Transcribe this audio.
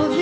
over